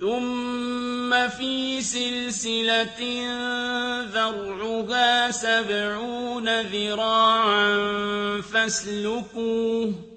ثُمَّ فِي سِلْسِلَةٍ ذَرْعُهَا سَبْعُونَ ذِرَاعًا فَاسْلُكُوهُ.